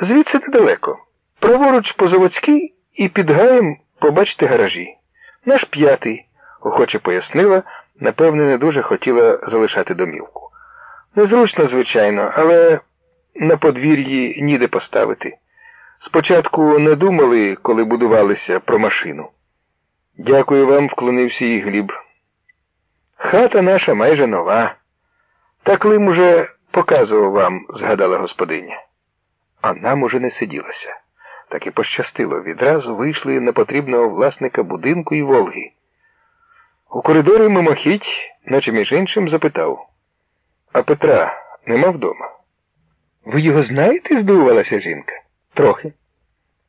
Звідси недалеко. Праворуч по заводській і під гаєм побачите гаражі. Наш п'ятий, охоче пояснила, напевне, не дуже хотіла залишати домівку. Незручно, звичайно, але на подвір'ї ніде поставити. Спочатку не думали, коли будувалися про машину. Дякую вам, вклонився їй Гліб. Хата наша майже нова. Та Клим уже показував вам, згадала господиня. А нам уже не сиділося. Так і пощастило. Відразу вийшли на потрібного власника будинку і Волги. У коридорі мимохідь, наче між іншим, запитав. А Петра нема вдома? Ви його знаєте? здивувалася жінка. Трохи.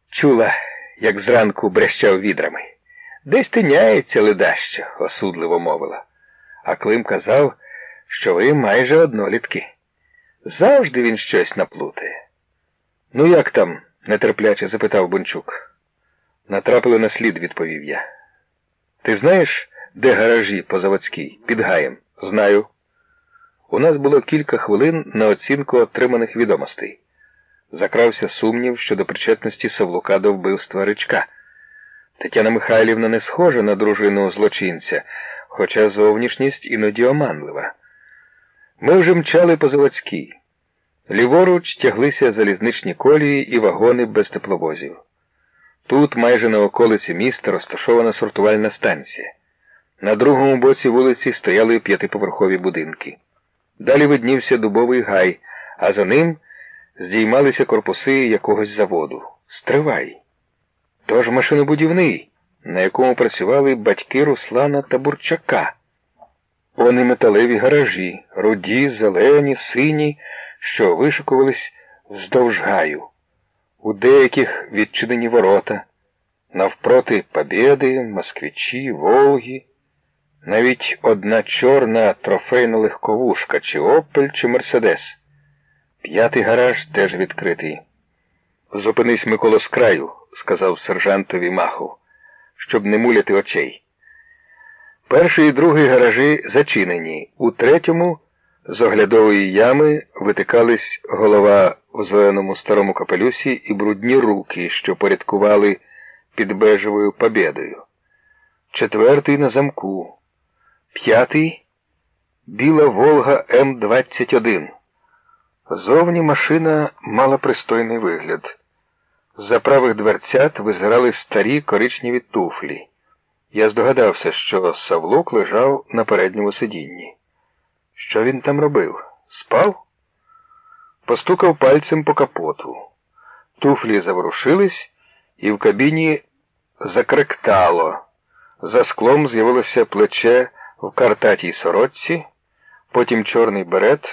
Чула, як зранку брещав відрами. Десь тиняється ледащо, осудливо мовила. А Клим казав, що ви майже однолітки. Завжди він щось наплутає. Ну, як там? нетерпляче запитав Бончук. Натрапили на слід, відповів я. Ти знаєш, де гаражі по заводській? Під гаєм? Знаю. У нас було кілька хвилин на оцінку отриманих відомостей. Закрався сумнів щодо причетності Савлука до вбивства ричка. Тетяна Михайлівна не схожа на дружину злочинця, хоча зовнішність іноді оманлива. Ми вже мчали по заводській. Ліворуч тяглися залізничні колії і вагони без тепловозів. Тут, майже на околиці міста, розташована сортувальна станція. На другому боці вулиці стояли п'ятиповерхові будинки. Далі виднівся дубовий гай, а за ним здіймалися корпуси якогось заводу. Стривай. Тож машинобудівний, на якому працювали батьки Руслана та Бурчака. Вони металеві гаражі, руді, зелені, сині, що вишикувались вздовж гаю. У деяких відчинені ворота, навпроти Побєди, Москвичі, Волги. Навіть одна чорна трофейна легковушка, чи Опель, чи Мерседес. П'ятий гараж теж відкритий. Зупинись Миколо з краю, сказав сержантові Махов, щоб не муляти очей. Перший і другий гаражі зачинені. У третьому з оглядової ями витикались голова в зеленому старому капелюсі і брудні руки, що порядкували під бежевою побєдою. Четвертий на замку. П'ятий біла Волга М-21. Зовні машина мала пристойний вигляд. За правих дверцят визирали старі коричневі туфлі. Я здогадався, що Савлук лежав на передньому сидінні. Що він там робив? Спав? Постукав пальцем по капоту. Туфлі заворушились, і в кабіні закректало. За склом з'явилося плече в картатій сорочці, потім чорний берет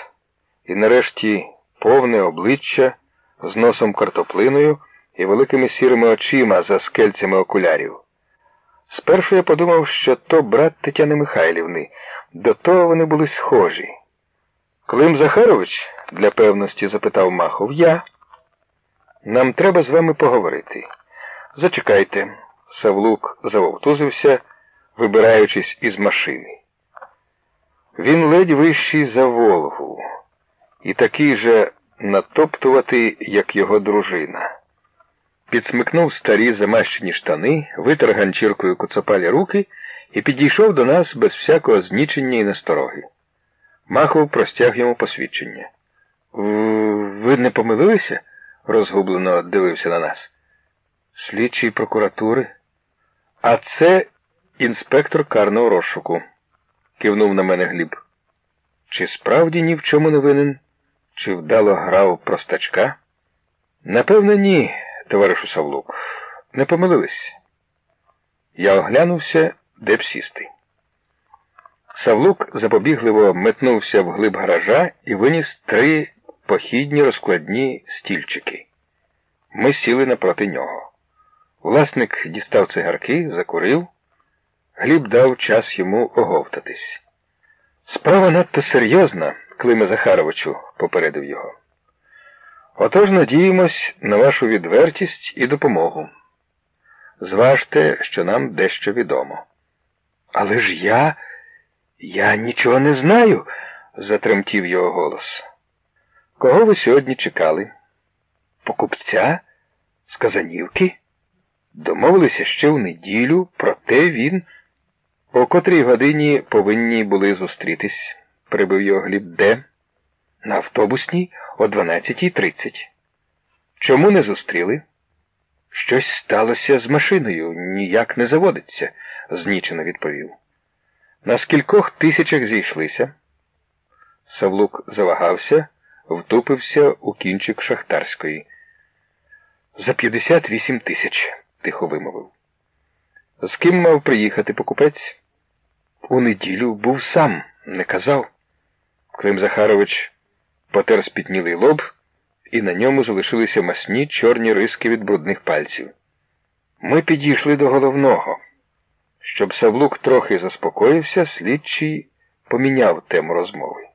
і нарешті повне обличчя з носом картоплиною і великими сірими очима за скельцями окулярів. Спершу я подумав, що то брат Тетяни Михайлівни, до того вони були схожі. Клим Захарович, для певності запитав Махов, я. Нам треба з вами поговорити. Зачекайте. Савлук завовтузився, вибираючись із машини. Він ледь вищий за Волгу і такий же натоптуватий, як його дружина. Підсмикнув старі замащені штани, витер ганчіркою коцопалі руки і підійшов до нас без всякого знічення і настороги. Махов простяг йому посвідчення. Ви не помилилися? розгублено дивився на нас. Слідчий прокуратури. А це інспектор карного розшуку, кивнув на мене Гліб. Чи справді ні в чому не винен? Чи вдало грав простачка? Напевне, ні, товаришу Савлук. Не помилились. Я оглянувся, де б сісти. Савлук запобігливо метнувся в глиб гаража і виніс три похідні розкладні стільчики. Ми сіли напроти нього. Власник дістав цигарки, закурив. Гліб дав час йому оговтатись. Справа надто серйозна, Климе Захаровичу, попередив його. Отож надіємось на вашу відвертість і допомогу. Зважте, що нам дещо відомо. Але ж я. Я нічого не знаю, затремтів його голос. Кого ви сьогодні чекали? покупця з Казанівки? Домовилися ще в неділю, проте він о котрій годині повинні були зустрітись, прибив його Гліб де? На автобусній о 12.30. Чому не зустріли? Щось сталося з машиною, ніяк не заводиться, знічено відповів. На скількох тисячах зійшлися. Савлук завагався, втупився у кінчик шахтарської. За 58 тисяч, тихо вимовив. З ким мав приїхати покупець? У неділю був сам, не казав. Клим Захарович потер спітнілий лоб, і на ньому залишилися масні чорні риски від брудних пальців. Ми підійшли до головного. Щоб Савлук трохи заспокоївся, слідчий поміняв тему розмови.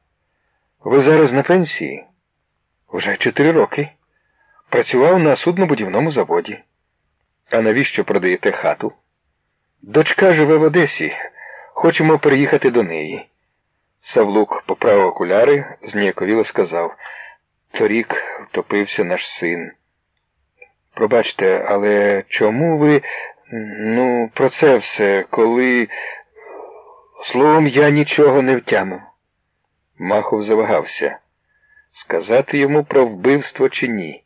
Ви зараз на пенсії? Вже чотири роки. Працював на суднобудівному заводі. А навіщо продаєте хату? Дочка живе в Одесі. Хочемо переїхати до неї. Савлук поправив окуляри, зніяковіло сказав Торік втопився наш син. Пробачте, але чому ви, ну, про це все, коли. Словом, я нічого не втямив. Махов завагався. Сказати йому про вбивство чи ні.